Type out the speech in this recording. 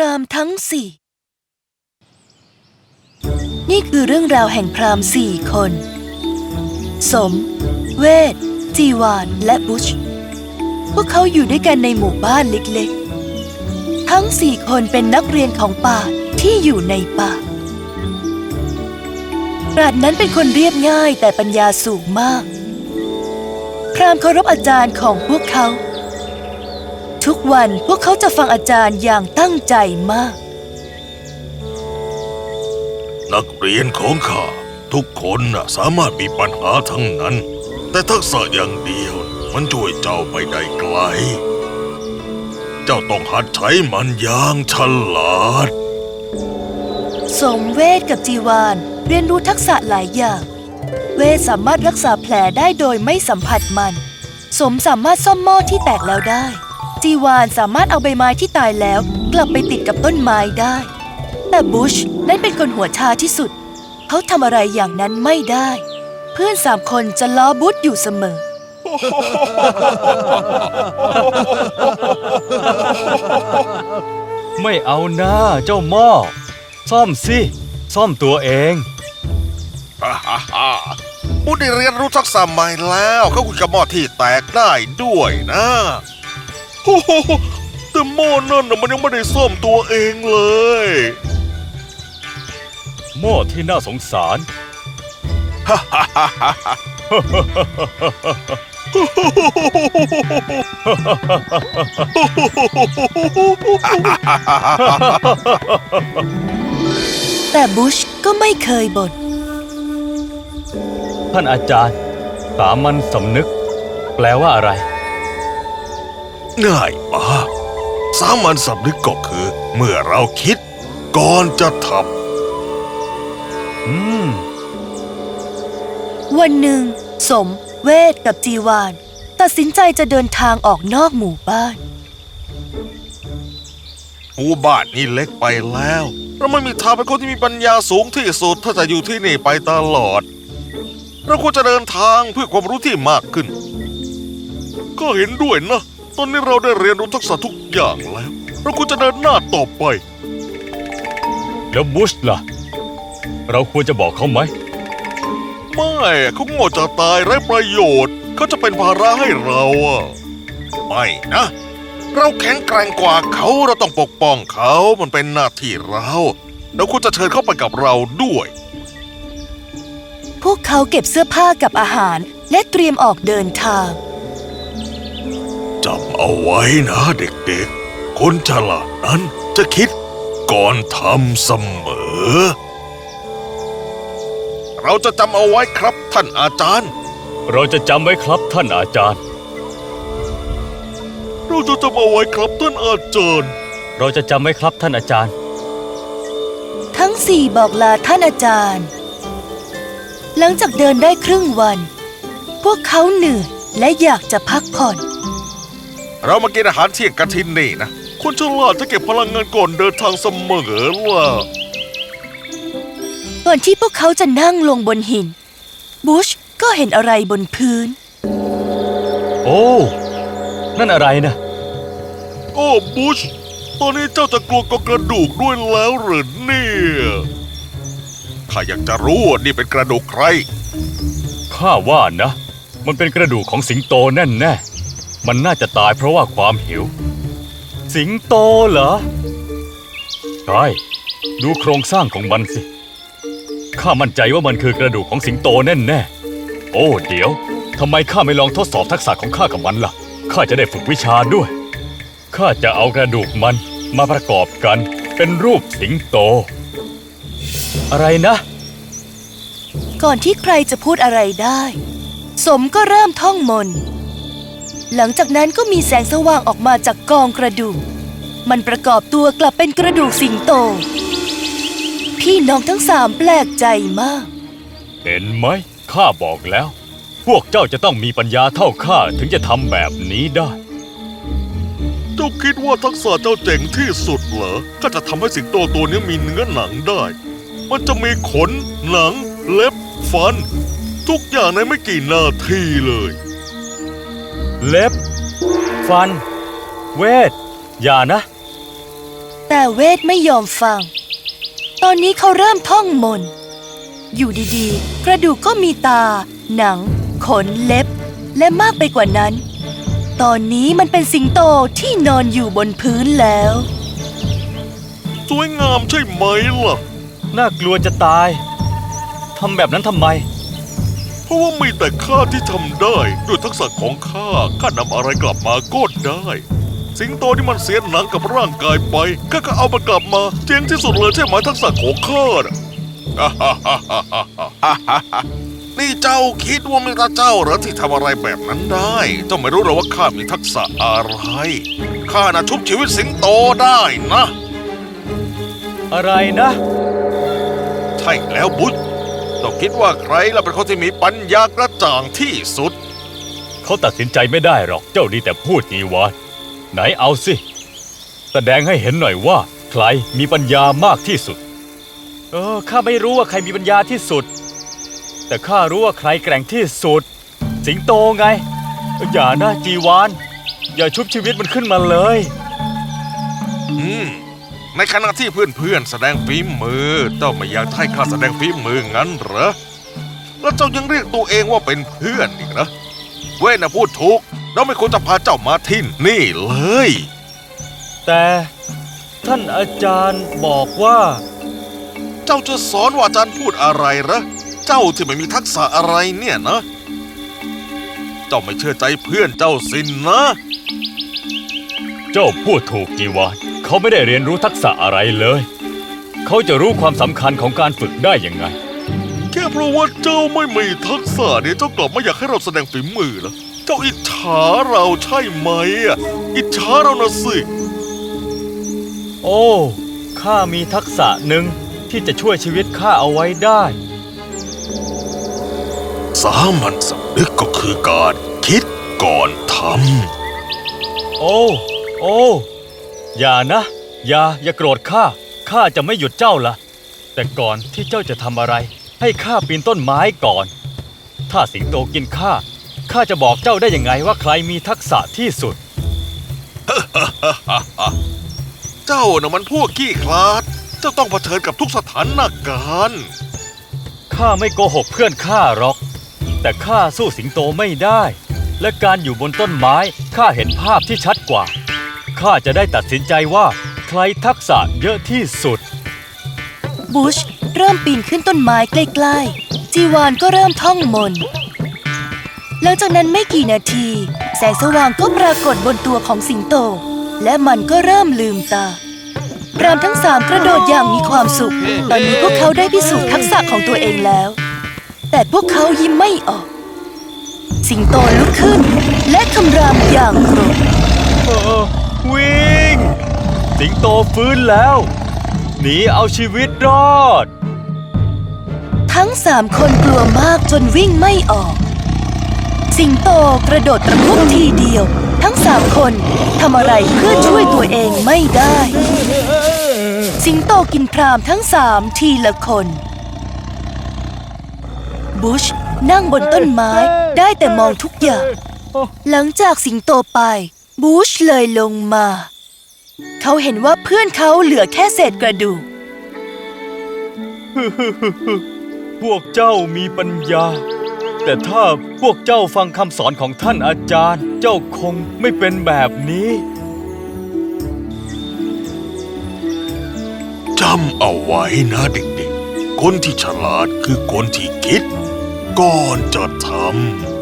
รามทั้งสี่ นี่คือเรื่องราวแห่งพรามสี่คน สม เวท จีวาน และบุช พวกเขาอยู่ด้วยกันในหมู่บ้านเล็กๆ ทั้งสี่คนเป็นนักเรียนของป่าที่อยู่ในป่าปราดนั้นเป็นคนเรียบง่ายแต่ปัญญาสูงมาก พรามเคารพอาจารย์ของพวกเขา ทุกวันพวกเขาจะฟังอาจารย์อย่างตั้งใจมาก นักเรียนของข้าทุกคนน่ะสามารถมีปัญหาทั้งนั้น แต่ทักษะอย่างเดียวมันช่วยเจ้าไปได้ไกล เจ้าต้องหัดใช้มันอย่างฉลาด สมเวทกับจีวานเรียนรู้ทักษะหลายอย่าง เวทสามารถรักษาแผลได้โดยไม่สัมผัสมัน สมสามารถซ่อมหม้อที่แตกแล้วได้ จีวานสามารถเอาใบไม้ที่ตายแล้ว กลับไปติดกับต้นไม้ได้ แต่บุชนั้นเป็นคนหัวชาที่สุด เขาทำอะไรอย่างนั้นไม่ได้ เพื่อนสามคนจะล้อบุชอยู่เสมอ ไม่เอาหน้าเจ้าหม้อซ่อมสิ ซ่อมตัวเอง ฮ่าฮ่าฮ่าผู้ได้เรียนรู้ทักษะใหม่แล้วเขาคุยกับหม้อที่แตกได้ด้วยนะ โอ้โหแต่หม้อนั่นน่ะมันยังไม่ได้ซ่อมตัวเองเลย หม้อที่น่าสงสาร แต่บุชก็ไม่เคยบ่น ท่านอาจารย์ สามัญสำนึก แปลว่าอะไร ง่ายมากสามัญสำนึกก็คือ เมื่อเราคิด ก่อนจะทอืม วันหนึ่ง สม เวทกับจีวาน ตัดสินใจจะเดินทางออกนอกหมู่บ้านำหมู่บ้านนี่เล็กไปแล้ว เราไม่มีทางเป็นคนที่มีปัญญาสูงที่สุด ถ้าจะอยู่ที่นี่ไปตลอด เราควรจะเดินทางเพื่อความรู้ที่มากขึ้น ก็เห็นด้วยนะ ตอนนี้เราได้เรียนรู้ทักษะทุกอย่างแล้วเราควรจะเดินหน้าต่อไป แล้วบุชล่ะ เราควรจะบอกเขาไหม ไม่เขาโง่จะตายไร้ประโยชน์ เขาจะเป็นภาระให้เราอะไม่นะ เราแข็งแกร่งกว่าเขาเราต้องปกป้องเขามันเป็นหน้าที่เราเราควรจะเชิญเขาไปกับเราด้วย พวกเขาเก็บเสื้อผ้ากับอาหารและเตรียมออกเดินทาง จำเอาไว้นะเด็กๆ คนฉลาดนั้นจะคิดก่อนทำเสมอ เราจะจำเอาไว้ครับท่านอาจารย์ เราจะจำไว้ครับท่านอาจารย์ เราจะจำเอาไว้ครับท่านอาจารย์ เราจะจำไว้ครับท่านอาจารย์ ทั้งสี่บอกลาท่านอาจารย์ หลังจากเดินได้ครึ่งวัน พวกเขาเหนื่อยและอยากจะพักผ่อน เรามากินอาหารเที่ยงกันที่นี่นะคนฉลาดจะเก็บพลังงานก่อนเดินทางเสมอล่ะก่อนที่พวกเขาจะนั่งลงบนหิน บุชก็เห็นอะไรบนพื้น โอ้ นั่นอะไรนะ โอ้ บุช ตอนนี้เจ้าจะกลัวกับกระดูกด้วยแล้วหรือเนี่ยข้าอยากจะรู้ว่านี่เป็นกระดูกใคร ข้าว่านะ มันเป็นกระดูกของสิงโตแน่แน่ๆ มันน่าจะตายเพราะว่าความหิว สิงโตเหรอ ใช่ ดูโครงสร้างของมันสิ ข้ามั่นใจว่ามันคือกระดูกของสิงโตแน่แน่โอ้ เดี๋ยว ทำไมข้าไม่ลองทดสอบทักษะของข้ากับมันล่ะ ข้าจะได้ฝึกวิชาด้วย ข้าจะเอากระดูกมันมาประกอบกันเป็นรูปสิงโต อะไรนะ ก่อนที่ใครจะพูดอะไรได้ สมก็เริ่มท่องมนต์ หลังจากนั้นก็มีแสงสว่างออกมาจากกองกระดูก มันประกอบตัวกลับเป็นกระดูกสิงโต พี่น้องทั้งสามแปลกใจมาก เห็นไหมข้าบอกแล้ว พวกเจ้าจะต้องมีปัญญาเท่าข้าถึงจะทำแบบนี้ได้ เจ้าคิดว่าทักษะเจ้าเจ๋งที่สุดเหรอก็จะทำให้สิงโตตัวนี้มีเนื้อหนังได้ มันจะมีขน หนัง เล็บ ฟัน ทุกอย่างในไม่กี่นาทีเลย เล็บ ฟัน เวท อย่านะ แต่เวทไม่ยอมฟัง ตอนนี้เขาเริ่มท่องมนต์อยู่ดีๆ กระดูกก็มีตา หนัง ขนเล็บ และมากไปกว่านั้น ตอนนี้มันเป็นสิงโตที่นอนอยู่บนพื้นแล้ว สวยงามใช่ไหมล่ะ น่ากลัวจะตาย ทำแบบนั้นทำไม เพราะว่ามีแต่ข้าที่ทำได้ ด้วยทักษะของข้าข้านำอะไรกลับมาก็ได้ สิงโตที่มันเสียหนังกับร่างกายไปข้าก็เอามันกลับมาเจ๋งที่สุดเลยใช่ไหมทักษะของข้าน่ะนี่เจ้าคิดว่ามีตาเจ้าเหรอที่ทำอะไรแบบนั้นได้ เจ้าไม่รู้หรอว่าข้ามีทักษะอะไรข้าน่ะชุบชีวิตสิงโตได้นะ อะไรนะ ใช่แล้วบุตร เจ้าคิดว่าใครล่ะเป็นคนที่มีปัญญากระจ่างที่สุด เขาตัดสินใจไม่ได้หรอกเจ้าดีแต่พูดจีวานไหนเอาสิ แสดงให้เห็นหน่อยว่า ใครมีปัญญามากที่สุด เออข้าไม่รู้ว่าใครมีปัญญาที่สุด แต่ข้ารู้ว่าใครแกร่งที่สุด สิงโตไง อย่านะจีวาน อย่าชุบชีวิตมันขึ้นมาเลย อืม ในขณะที่เพื่อนๆแสดงฝีมือ เจ้าไม่อยากให้ข้าแสดงฝีมืองั้นเหรอ แล้วเจ้ายังเรียกตัวเองว่าเป็นเพื่อนอีกนะเว้ยนะพูดถูก เราไม่ควรจะพาเจ้ามาที่นี่เลย แต่ท่านอาจารย์บอกว่า เจ้าจะสอนว่าอาจารย์พูดอะไรเหรอ เจ้าที่ไม่มีทักษะอะไรเนี่ยนะ เจ้าไม่เชื่อใจเพื่อนเจ้าสินนะ เจ้าพูดถูกจีวาน เขาไม่ได้เรียนรู้ทักษะอะไรเลย เขาจะรู้ความสำคัญของการฝึกได้ยังไง แค่เพราะว่าเจ้าไม่มีทักษะเนี่ยเจ้ากลับไม่อยากให้เราแสดงฝีมือเหรอเจ้าอิจฉาเราใช่ไหมอะอิจฉาเรานะสิ โอ้ข้ามีทักษะหนึ่งที่จะช่วยชีวิตข้าเอาไว้ได้ สามัญสำนึกก็คือการคิดก่อนทโอ้ โอ้ อย่านะ อย่าอย่าโกรธข้าข้าจะไม่หยุดเจ้าละแต่ก่อนที่เจ้าจะทำอะไร ให้ข้าปีนต้นไม้ก่อน ถ้าสิงโตกินข้าข้าจะบอกเจ้าได้ยังไงว่าใครมีทักษะที่สุดำเจ้าน่ะมันพวกขี้คลาด เจ้าต้องเผชิญกับทุกสถานการณ์ข้าไม่โกหกเพื่อนข้าหรอก แต่ข้าสู้สิงโตไม่ได้ และการอยู่บนต้นไม้ข้าเห็นภาพที่ชัดกว่า ข้าจะได้ตัดสินใจว่า ใครทักษะเยอะที่สุดบุชเริ่มปีนขึ้นต้นไม้ใกล้ๆ จีวานก็เริ่มท่องมนต์หลังจากนั้นไม่กี่นาที แสงสว่างก็ปรากฏบนตัวของสิงโต และมันก็เริ่มลืมตาพรามทั้งสามกระโดดอย่างมีความสุข ตอนนี้พวกเขาได้พิสูจน์ทักษะของตัวเองแล้ว แต่พวกเขายิ้มไม่ออก สิงโตลุกขึ้น และคำรามอย่างโกรธเออ วิ่ง สิงโตฟื้นแล้ว หนีเอาชีวิตรอด ทั้งสามคนกลัวมากจนวิ่งไม่ออก สิงโตกระโดดตะคุบทีเดียว ทั้งสามคนทำอะไรเพื่อช่วยตัวเองไม่ได้ สิงโตกินพรามทั้งสามทีละคนบุชนั่งบนต้นไม้ได้แต่มองทุกอย่าง หลังจากสิงโตไป บูชเลยลงมา เขาเห็นว่าเพื่อนเขาเหลือแค่เศษกระดูก พวกเจ้ามีปัญญา แต่ถ้าพวกเจ้าฟังคำสอนของท่านอาจารย์ เจ้าคงไม่เป็นแบบนี้จำเอาไว้นะเด็กๆ คนที่ฉลาดคือคนที่คิด ก่อนจะทำ